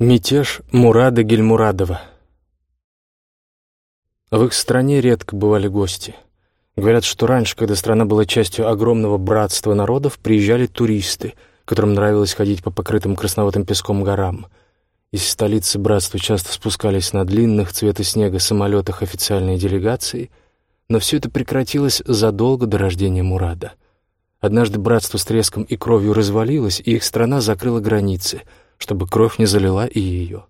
Мятеж Мурада Гельмурадова В их стране редко бывали гости. Говорят, что раньше, когда страна была частью огромного братства народов, приезжали туристы, которым нравилось ходить по покрытым красноватым песком горам. Из столицы братства часто спускались на длинных цвета снега самолетах официальные делегации, но все это прекратилось задолго до рождения Мурада. Однажды братство с треском и кровью развалилось, и их страна закрыла границы — чтобы кровь не залила и ее.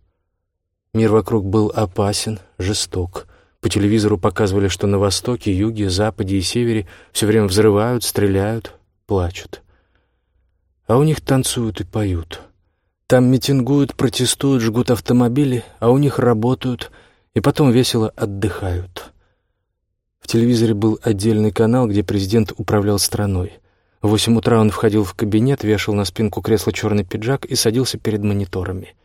Мир вокруг был опасен, жесток. По телевизору показывали, что на востоке, юге, западе и севере все время взрывают, стреляют, плачут. А у них танцуют и поют. Там митингуют, протестуют, жгут автомобили, а у них работают и потом весело отдыхают. В телевизоре был отдельный канал, где президент управлял страной. В восемь утра он входил в кабинет, вешал на спинку кресла черный пиджак и садился перед мониторами.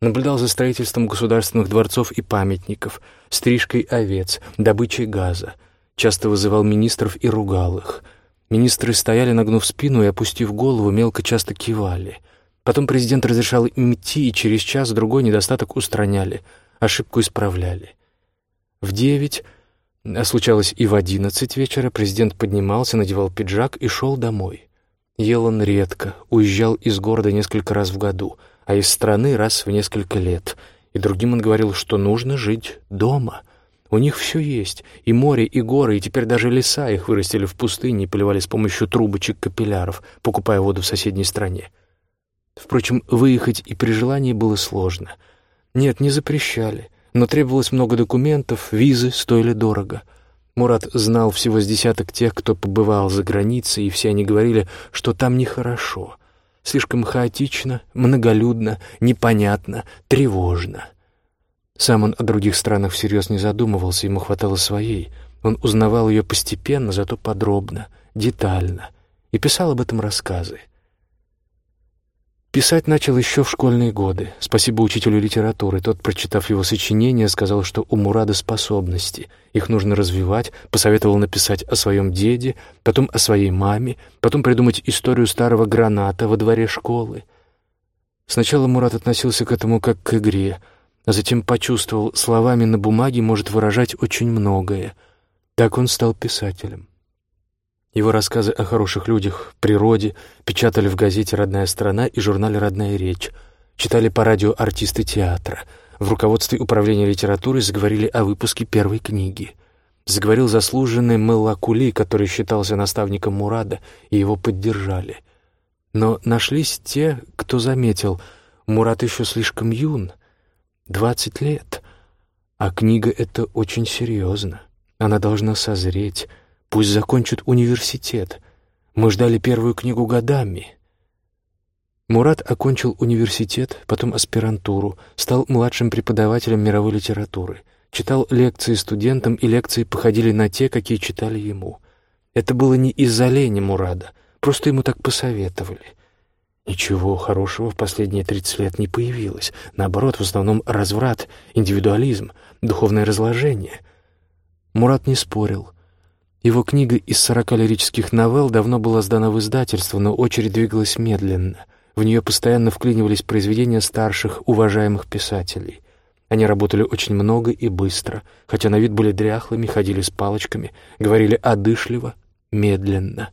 Наблюдал за строительством государственных дворцов и памятников, стрижкой овец, добычей газа. Часто вызывал министров и ругал их. Министры стояли, нагнув спину и, опустив голову, мелко часто кивали. Потом президент разрешал им идти, и через час-другой недостаток устраняли, ошибку исправляли. В девять а случалось и в одиннадцать вечера президент поднимался, надевал пиджак и шел домой. Ел он редко, уезжал из города несколько раз в году, а из страны раз в несколько лет. И другим он говорил, что нужно жить дома. У них все есть, и море, и горы, и теперь даже леса их вырастили в пустыне и поливали с помощью трубочек-капилляров, покупая воду в соседней стране. Впрочем, выехать и при желании было сложно. Нет, не запрещали — но требовалось много документов, визы стоили дорого. Мурат знал всего с десяток тех, кто побывал за границей, и все они говорили, что там нехорошо. Слишком хаотично, многолюдно, непонятно, тревожно. Сам он о других странах всерьез не задумывался, ему хватало своей. Он узнавал ее постепенно, зато подробно, детально, и писал об этом рассказы. Писать начал еще в школьные годы. Спасибо учителю литературы. Тот, прочитав его сочинение, сказал, что у Мурада способности. Их нужно развивать, посоветовал написать о своем деде, потом о своей маме, потом придумать историю старого граната во дворе школы. Сначала Мурат относился к этому как к игре, а затем почувствовал, словами на бумаге может выражать очень многое. Так он стал писателем. Его рассказы о хороших людях, природе печатали в газете «Родная страна» и журнале «Родная речь», читали по радио артисты театра. В руководстве управления литературой заговорили о выпуске первой книги. Заговорил заслуженный Мелла Кули, который считался наставником Мурада, и его поддержали. Но нашлись те, кто заметил, Мурат еще слишком юн, двадцать лет, а книга эта очень серьезна, она должна созреть, Пусть закончат университет. Мы ждали первую книгу годами. Мурат окончил университет, потом аспирантуру, стал младшим преподавателем мировой литературы, читал лекции студентам, и лекции походили на те, какие читали ему. Это было не из-за лени Мурада, просто ему так посоветовали. Ничего хорошего в последние тридцать лет не появилось. Наоборот, в основном разврат, индивидуализм, духовное разложение. Мурат не спорил — его книга из сорока лирических новелл давно была сдана в издательство, но очередь двигалась медленно. В нее постоянно вклинивались произведения старших, уважаемых писателей. Они работали очень много и быстро, хотя на вид были дряхлыми, ходили с палочками, говорили одышливо, медленно.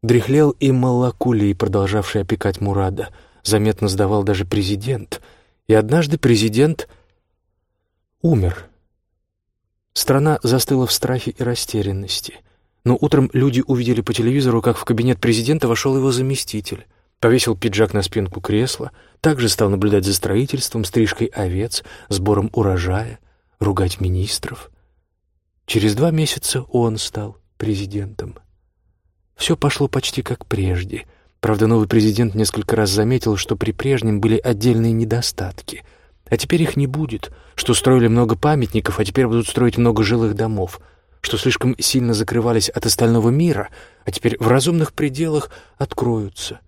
Дряхлел и Малакулий, продолжавший опекать Мурада. Заметно сдавал даже президент. И однажды президент умер — Страна застыла в страхе и растерянности. Но утром люди увидели по телевизору, как в кабинет президента вошел его заместитель. Повесил пиджак на спинку кресла, также стал наблюдать за строительством, стрижкой овец, сбором урожая, ругать министров. Через два месяца он стал президентом. Все пошло почти как прежде. Правда, новый президент несколько раз заметил, что при прежнем были отдельные недостатки — а теперь их не будет, что строили много памятников, а теперь будут строить много жилых домов, что слишком сильно закрывались от остального мира, а теперь в разумных пределах откроются.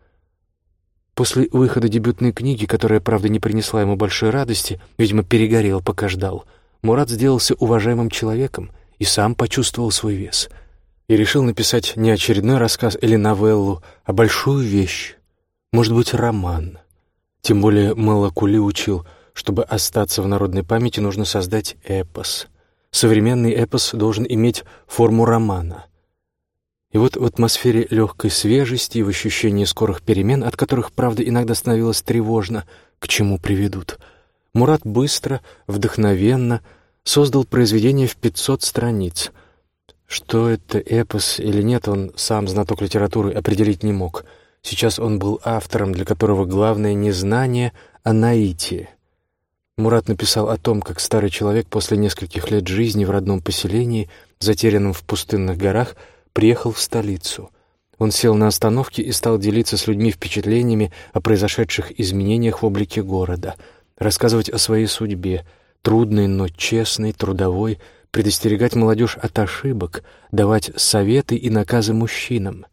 После выхода дебютной книги, которая, правда, не принесла ему большой радости, видимо, перегорел, пока ждал, Мурат сделался уважаемым человеком и сам почувствовал свой вес. И решил написать не очередной рассказ или новеллу, а большую вещь, может быть, роман — Тем более Малакули учил, чтобы остаться в народной памяти, нужно создать эпос. Современный эпос должен иметь форму романа. И вот в атмосфере легкой свежести и в ощущении скорых перемен, от которых, правда, иногда становилось тревожно, к чему приведут, Мурат быстро, вдохновенно создал произведение в 500 страниц. Что это эпос или нет, он сам, знаток литературы, определить не мог. Сейчас он был автором, для которого главное не знание, а наитие. Мурат написал о том, как старый человек после нескольких лет жизни в родном поселении, затерянном в пустынных горах, приехал в столицу. Он сел на остановке и стал делиться с людьми впечатлениями о произошедших изменениях в облике города, рассказывать о своей судьбе, трудной, но честной, трудовой, предостерегать молодежь от ошибок, давать советы и наказы мужчинам.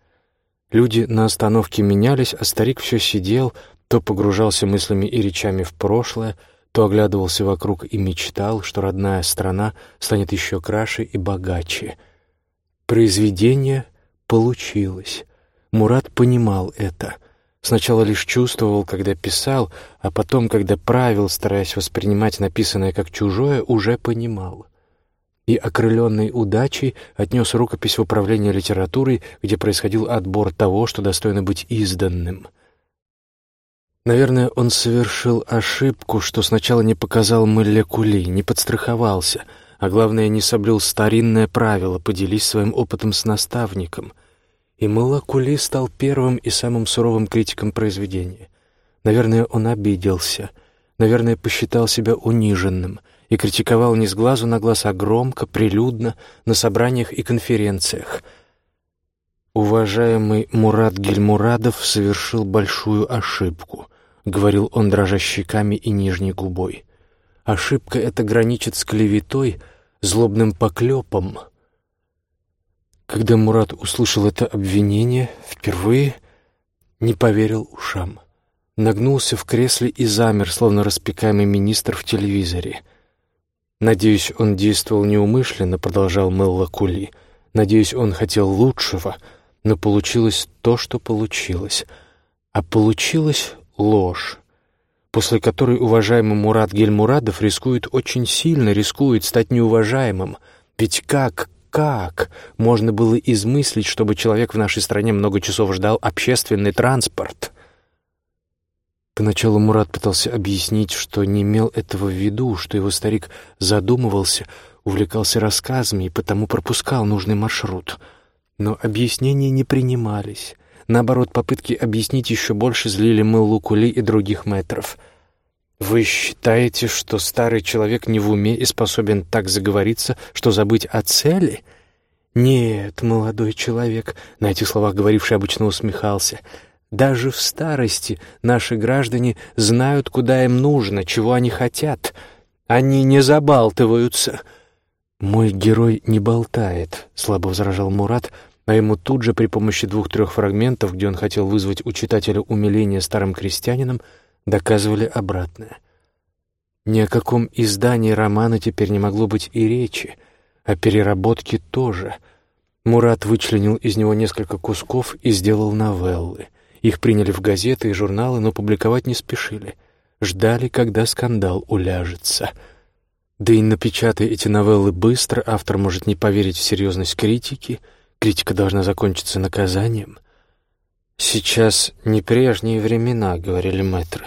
Люди на остановке менялись, а старик все сидел, то погружался мыслями и речами в прошлое, то оглядывался вокруг и мечтал, что родная страна станет еще краше и богаче — Произведение получилось. Мурат понимал это. Сначала лишь чувствовал, когда писал, а потом, когда правил, стараясь воспринимать написанное как чужое, уже понимал. И, окрыленный удачей, отнес рукопись в управление литературой, где происходил отбор того, что достойно быть изданным. Наверное, он совершил ошибку, что сначала не показал Мылля Кули, не подстраховался — а главное, не соблюл старинное правило «поделись своим опытом с наставником». И Малакули стал первым и самым суровым критиком произведения. Наверное, он обиделся, наверное, посчитал себя униженным и критиковал не с глазу на глаз, а громко, прилюдно, на собраниях и конференциях. «Уважаемый Мурат Гельмурадов совершил большую ошибку», — говорил он, дрожа щеками и нижней губой. Ошибка эта граничит с клеветой, злобным поклепом. Когда Мурат услышал это обвинение, впервые не поверил ушам. Нагнулся в кресле и замер, словно распекаемый министр в телевизоре. «Надеюсь, он действовал неумышленно», — продолжал Мелла Кули. «Надеюсь, он хотел лучшего, но получилось то, что получилось. А получилась ложь после которой уважаемый Мурат Гельмурадов рискует очень сильно, рискует стать неуважаемым. Ведь как, как можно было измыслить, чтобы человек в нашей стране много часов ждал общественный транспорт? Поначалу Мурат пытался объяснить, что не имел этого в виду, что его старик задумывался, увлекался рассказами и потому пропускал нужный маршрут. Но объяснения не принимались. Наоборот, попытки объяснить еще больше злили Мэллу Кули и других мэтров. «Вы считаете, что старый человек не в уме и способен так заговориться, что забыть о цели?» «Нет, молодой человек», — на этих словах говоривший обычно усмехался, «даже в старости наши граждане знают, куда им нужно, чего они хотят. Они не забалтываются». «Мой герой не болтает», — слабо возражал Мурат, — а ему тут же при помощи двух-трех фрагментов, где он хотел вызвать у читателя умиление старым крестьянинам, доказывали обратное. Ни о каком издании романа теперь не могло быть и речи, о переработке тоже. Мурат вычленил из него несколько кусков и сделал новеллы. Их приняли в газеты и журналы, но публиковать не спешили. Ждали, когда скандал уляжется. Да и напечатая эти новеллы быстро, автор может не поверить в серьезность критики — Критика должна закончиться наказанием. «Сейчас не прежние времена», — говорили мэтры.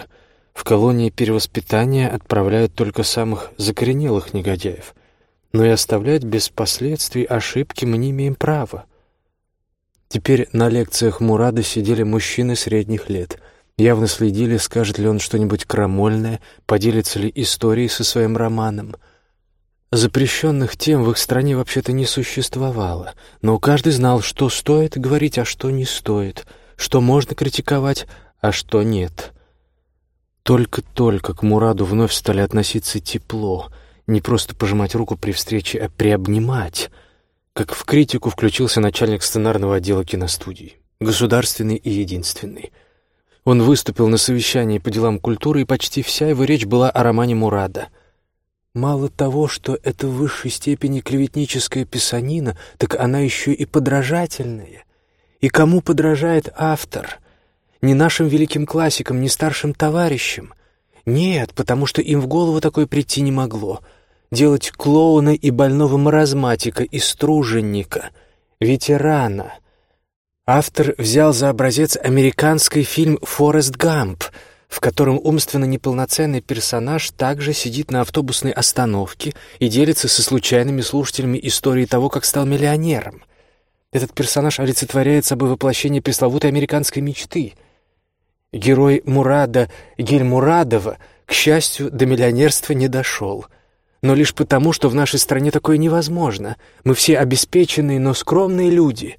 «В колонии перевоспитания отправляют только самых закоренелых негодяев, но и оставлять без последствий ошибки мы не имеем права». Теперь на лекциях Мурада сидели мужчины средних лет. Явно следили, скажет ли он что-нибудь крамольное, поделится ли историей со своим романом — Запрещенных тем в их стране вообще-то не существовало, но каждый знал, что стоит говорить, а что не стоит, что можно критиковать, а что нет. Только-только к Мураду вновь стали относиться тепло, не просто пожимать руку при встрече, а приобнимать. Как в критику включился начальник сценарного отдела киностудии, государственный и единственный. Он выступил на совещании по делам культуры, и почти вся его речь была о романе Мурада — Мало того, что это в высшей степени клеветническая писанина, так она еще и подражательная. И кому подражает автор? ни нашим великим классикам, ни старшим товарищам. Нет, потому что им в голову такое прийти не могло. Делать клоуна и больного маразматика, и струженника, ветерана. Автор взял за образец американский фильм «Форест Гамп», в котором умственно неполноценный персонаж также сидит на автобусной остановке и делится со случайными слушателями истории того, как стал миллионером. Этот персонаж олицетворяет собой воплощение пресловутой американской мечты — Герой Мурада Гельмурадова, к счастью, до миллионерства не дошел. Но лишь потому, что в нашей стране такое невозможно. Мы все обеспеченные, но скромные люди.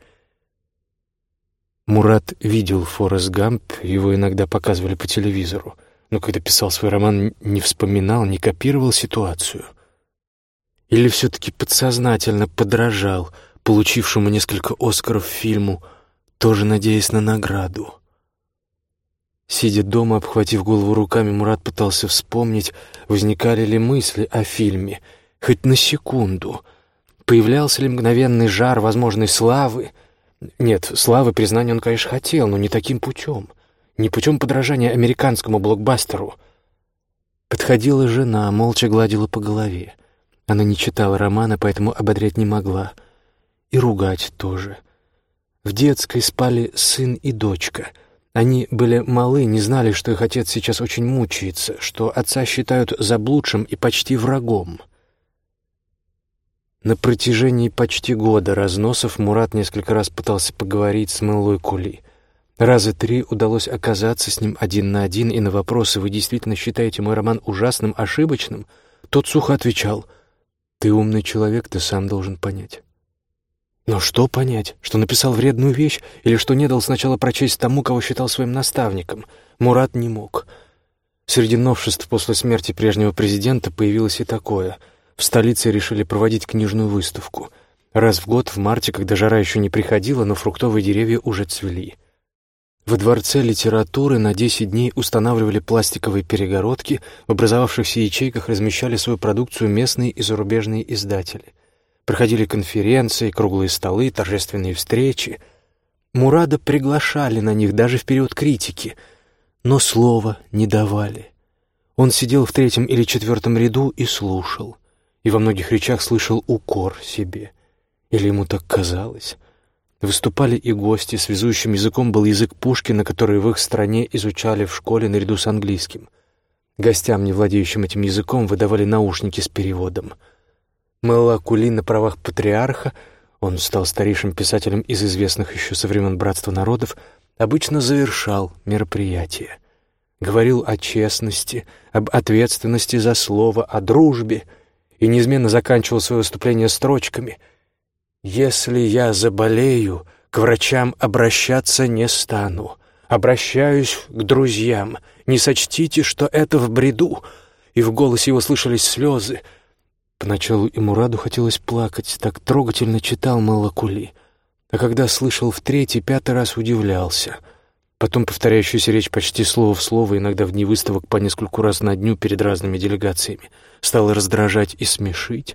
Мурат видел Форест Гамп, его иногда показывали по телевизору, но когда писал свой роман, не вспоминал, не копировал ситуацию. Или все-таки подсознательно подражал получившему несколько Оскаров фильму, тоже надеясь на награду. Сидя дома, обхватив голову руками, Мурат пытался вспомнить, возникали ли мысли о фильме, хоть на секунду. Появлялся ли мгновенный жар возможной славы? Нет, славы признания он, конечно, хотел, но не таким путем. Не путем подражания американскому блокбастеру. Подходила жена, молча гладила по голове. Она не читала романа, поэтому ободрять не могла. И ругать тоже. В детской спали сын и дочка — они были малы, не знали, что их отец сейчас очень мучается, что отца считают заблудшим и почти врагом. На протяжении почти года разносов Мурат несколько раз пытался поговорить с Мэллой Кули. Раза три удалось оказаться с ним один на один, и на вопросы «Вы действительно считаете мой роман ужасным, ошибочным?» Тот сухо отвечал «Ты умный человек, ты сам должен понять». Но что понять? Что написал вредную вещь или что не дал сначала прочесть тому, кого считал своим наставником? Мурат не мог. Среди новшеств после смерти прежнего президента появилось и такое. В столице решили проводить книжную выставку. Раз в год, в марте, когда жара еще не приходила, но фруктовые деревья уже цвели. Во Дворце литературы на 10 дней устанавливали пластиковые перегородки, в образовавшихся ячейках размещали свою продукцию местные и зарубежные издатели — Проходили конференции, круглые столы, торжественные встречи. Мурада приглашали на них даже в период критики, но слова не давали. Он сидел в третьем или четвертом ряду и слушал, и во многих речах слышал укор себе. Или ему так казалось. Выступали и гости, связующим языком был язык Пушкина, который в их стране изучали в школе наряду с английским. Гостям, не владеющим этим языком, выдавали наушники с переводом — Мэлла Кули на правах патриарха, он стал старейшим писателем из известных еще со времен Братства народов, обычно завершал мероприятие. Говорил о честности, об ответственности за слово, о дружбе и неизменно заканчивал свое выступление строчками «Если я заболею, к врачам обращаться не стану. Обращаюсь к друзьям. Не сочтите, что это в бреду». И в голосе его слышались слезы — Поначалу и Мураду хотелось плакать, так трогательно читал Малакули. А когда слышал в третий, пятый раз удивлялся. Потом повторяющуюся речь почти слово в слово, иногда в дни выставок по нескольку раз на дню перед разными делегациями, стало раздражать и смешить.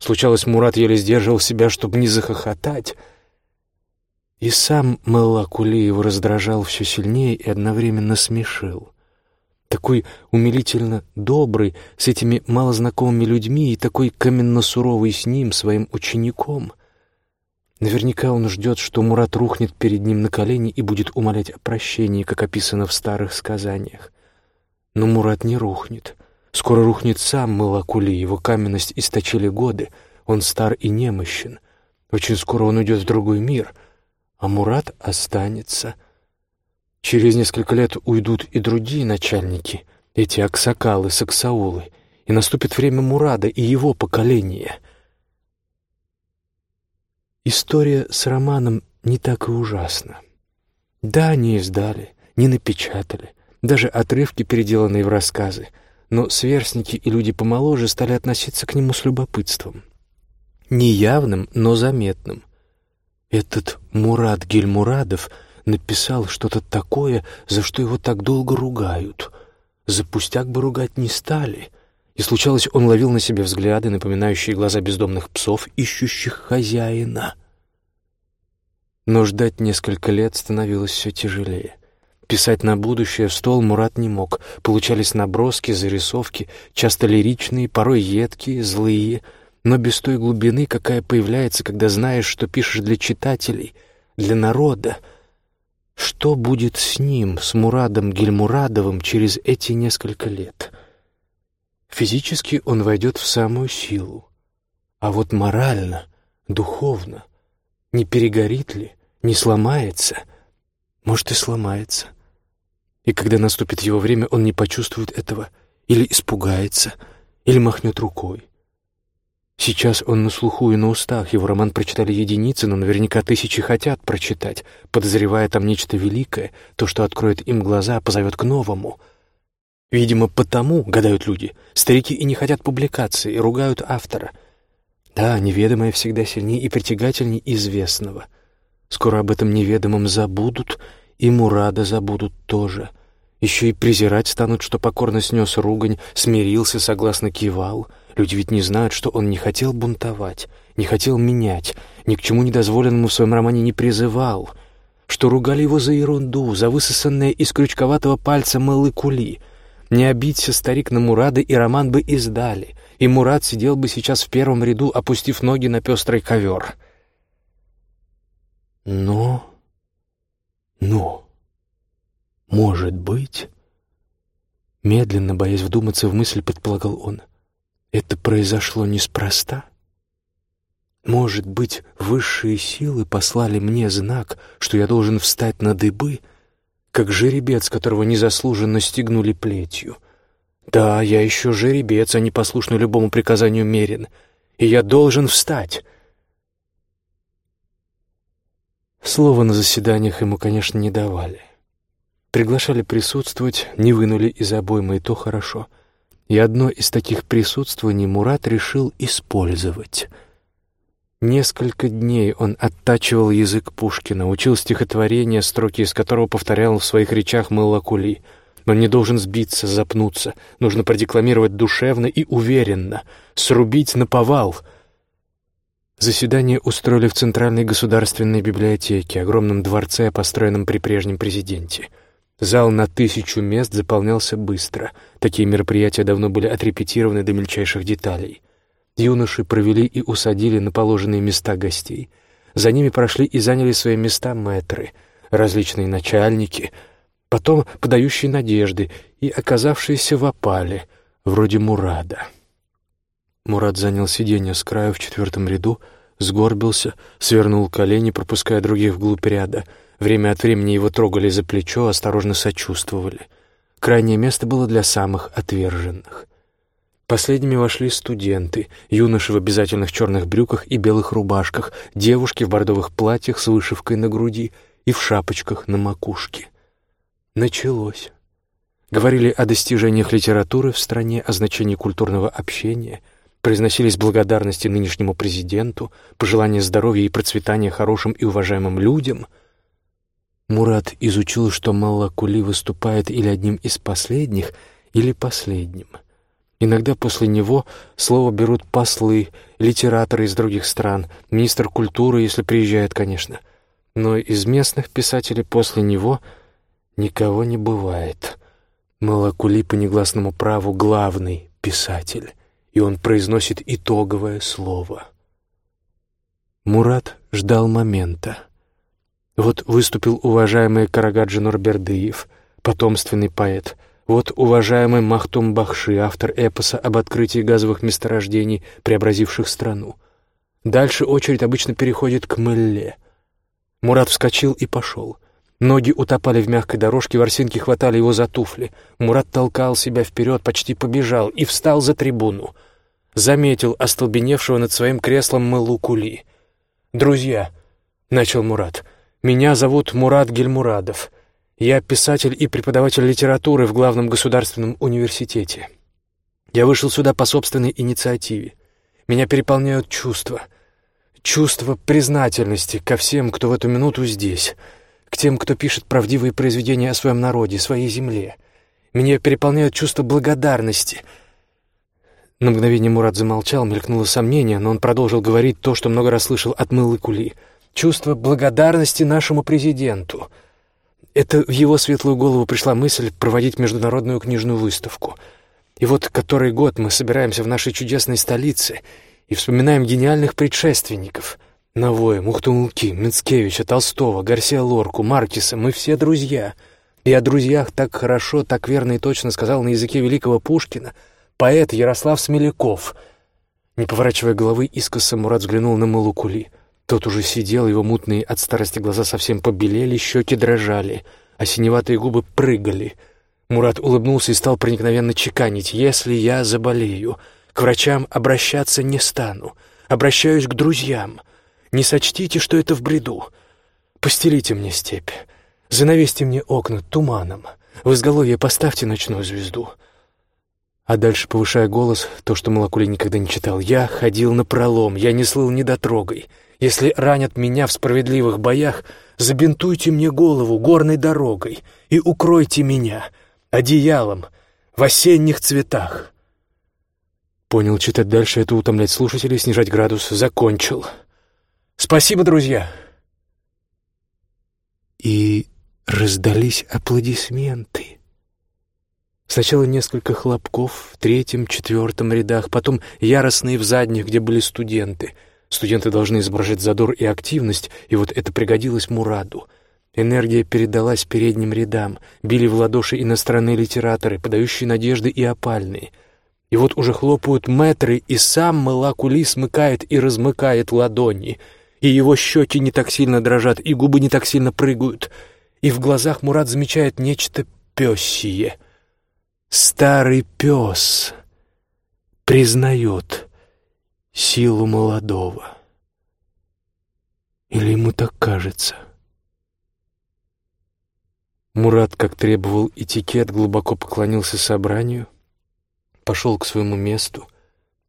Случалось, Мурат еле сдерживал себя, чтобы не захохотать. И сам Малакули его раздражал все сильнее и одновременно смешил такой умилительно добрый с этими малознакомыми людьми и такой каменно-суровый с ним, своим учеником. Наверняка он ждет, что Мурат рухнет перед ним на колени и будет умолять о прощении, как описано в старых сказаниях. Но Мурат не рухнет. Скоро рухнет сам Малакули, его каменность источили годы, он стар и немощен. Очень скоро он уйдет в другой мир, а Мурат останется — Через несколько лет уйдут и другие начальники, эти аксакалы, саксаулы, и наступит время Мурада и его поколения. История с романом не так и ужасна. Да, не издали, не напечатали, даже отрывки, переделанные в рассказы, но сверстники и люди помоложе стали относиться к нему с любопытством. Неявным, но заметным. Этот Мурат Гельмурадов — написал что-то такое, за что его так долго ругают. За пустяк бы ругать не стали. И случалось, он ловил на себе взгляды, напоминающие глаза бездомных псов, ищущих хозяина. Но ждать несколько лет становилось все тяжелее. Писать на будущее в стол Мурат не мог. Получались наброски, зарисовки, часто лиричные, порой едкие, злые, но без той глубины, какая появляется, когда знаешь, что пишешь для читателей, для народа. Что будет с ним, с Мурадом Гельмурадовым, через эти несколько лет? Физически он войдет в самую силу. А вот морально, духовно, не перегорит ли, не сломается? Может, и сломается. И когда наступит его время, он не почувствует этого, или испугается, или махнет рукой. Сейчас он на слуху и на устах, его роман прочитали единицы, но наверняка тысячи хотят прочитать, подозревая там нечто великое, то, что откроет им глаза, позовет к новому. Видимо, потому, гадают люди, старики и не хотят публикации, и ругают автора. Да, неведомое всегда сильнее и притягательнее известного. Скоро об этом неведомом забудут — и Мурада забудут тоже. Еще и презирать станут, что покорно снес ругань, смирился, согласно кивал. Люди ведь не знают, что он не хотел бунтовать, не хотел менять, ни к чему недозволенному в своем романе не призывал, что ругали его за ерунду, за высосанное из крючковатого пальца мылы-кули. Не обидься, старик, на Мурады, и роман бы издали, и Мурад сидел бы сейчас в первом ряду, опустив ноги на пестрый ковер. Но но, может быть... Медленно, боясь вдуматься в мысль, предполагал он, это произошло неспроста. Может быть, высшие силы послали мне знак, что я должен встать на дыбы, как жеребец, которого незаслуженно стегнули плетью. Да, я еще жеребец, а не послушный любому приказанию мерен, и я должен встать. Слова на заседаниях ему, конечно, не давали. Приглашали присутствовать, не вынули из обоймы, и то хорошо. И одно из таких присутствований Мурат решил использовать. Несколько дней он оттачивал язык Пушкина, учил стихотворение, строки из которого повторял в своих речах Мылакули. Он не должен сбиться, запнуться, нужно продекламировать душевно и уверенно, срубить на повал — Заседание устроили в Центральной государственной библиотеке, огромном дворце, построенном при прежнем президенте. Зал на тысячу мест заполнялся быстро. Такие мероприятия давно были отрепетированы до мельчайших деталей. Юноши провели и усадили на положенные места гостей. За ними прошли и заняли свои места мэтры, различные начальники, потом подающие надежды и оказавшиеся в опале, вроде Мурада. Мурат занял сиденье с краю в четвертом ряду, сгорбился, свернул колени, пропуская других вглубь ряда. Время от времени его трогали за плечо, осторожно сочувствовали. Крайнее место было для самых отверженных. Последними вошли студенты, юноши в обязательных черных брюках и белых рубашках, девушки в бордовых платьях с вышивкой на груди и в шапочках на макушке. Началось. Говорили о достижениях литературы в стране, о значении культурного общения — произносились благодарности нынешнему президенту, пожелания здоровья и процветания хорошим и уважаемым людям. Мурат изучил, что Маллакули выступает или одним из последних, или последним. Иногда после него слово берут послы, литераторы из других стран, министр культуры, если приезжает, конечно. Но из местных писателей после него никого не бывает. Малакули по негласному праву главный писатель и он произносит итоговое слово. Мурат ждал момента. Вот выступил уважаемый Карагаджи Нурбердыев, потомственный поэт. Вот уважаемый Махтум Бахши, автор эпоса об открытии газовых месторождений, преобразивших страну. Дальше очередь обычно переходит к Мэлле. Мурат вскочил и пошел. Ноги утопали в мягкой дорожке, ворсинки хватали его за туфли. Мурат толкал себя вперед, почти побежал и встал за трибуну. Заметил остолбеневшего над своим креслом Мылукули. «Друзья», — начал Мурат, — «меня зовут Мурат Гельмурадов. Я писатель и преподаватель литературы в главном государственном университете. Я вышел сюда по собственной инициативе. Меня переполняют чувства. Чувство признательности ко всем, кто в эту минуту здесь» к тем, кто пишет правдивые произведения о своем народе, своей земле. Меня переполняют чувство благодарности. На мгновение Мурат замолчал, мелькнуло сомнение, но он продолжил говорить то, что много раз слышал от Мылы Кули. Чувство благодарности нашему президенту. Это в его светлую голову пришла мысль проводить международную книжную выставку. И вот который год мы собираемся в нашей чудесной столице и вспоминаем гениальных предшественников — Навоя, Мухтумулки, Мицкевича, Толстого, Гарсия Лорку, Маркиса. Мы все друзья. И о друзьях так хорошо, так верно и точно сказал на языке великого Пушкина поэт Ярослав Смеляков. Не поворачивая головы, искоса Мурат взглянул на Малукули. Тот уже сидел, его мутные от старости глаза совсем побелели, щеки дрожали, а синеватые губы прыгали. Мурат улыбнулся и стал проникновенно чеканить. «Если я заболею, к врачам обращаться не стану. Обращаюсь к друзьям». Не сочтите, что это в бреду. Постелите мне степь, занавесьте мне окна туманом, в изголовье поставьте ночную звезду. А дальше, повышая голос, то, что Малакули никогда не читал, «Я ходил на пролом, я не слыл недотрогой. Если ранят меня в справедливых боях, забинтуйте мне голову горной дорогой и укройте меня одеялом в осенних цветах». Понял, читать дальше — это утомлять слушателей, снижать градус. Закончил. Спасибо, друзья!» И раздались аплодисменты. Сначала несколько хлопков в третьем, четвертом рядах, потом яростные в задних, где были студенты. Студенты должны изображать задор и активность, и вот это пригодилось Мураду. Энергия передалась передним рядам, били в ладоши иностранные литераторы, подающие надежды и опальные. И вот уже хлопают метры, и сам Малакули смыкает и размыкает ладони — и его щеки не так сильно дрожат, и губы не так сильно прыгают, и в глазах Мурат замечает нечто пёсье. Старый пес признает силу молодого. Или ему так кажется? Мурат, как требовал этикет, глубоко поклонился собранию, пошел к своему месту.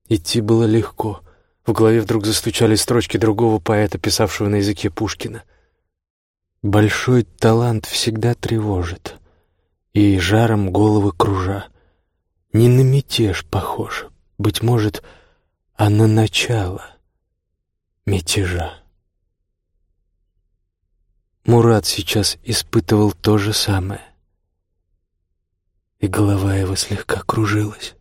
Идти было легко. В голове вдруг застучали строчки другого поэта, писавшего на языке Пушкина. «Большой талант всегда тревожит, и жаром головы кружа. Не на мятеж похож, быть может, а на начало мятежа». Мурат сейчас испытывал то же самое, и голова его слегка кружилась.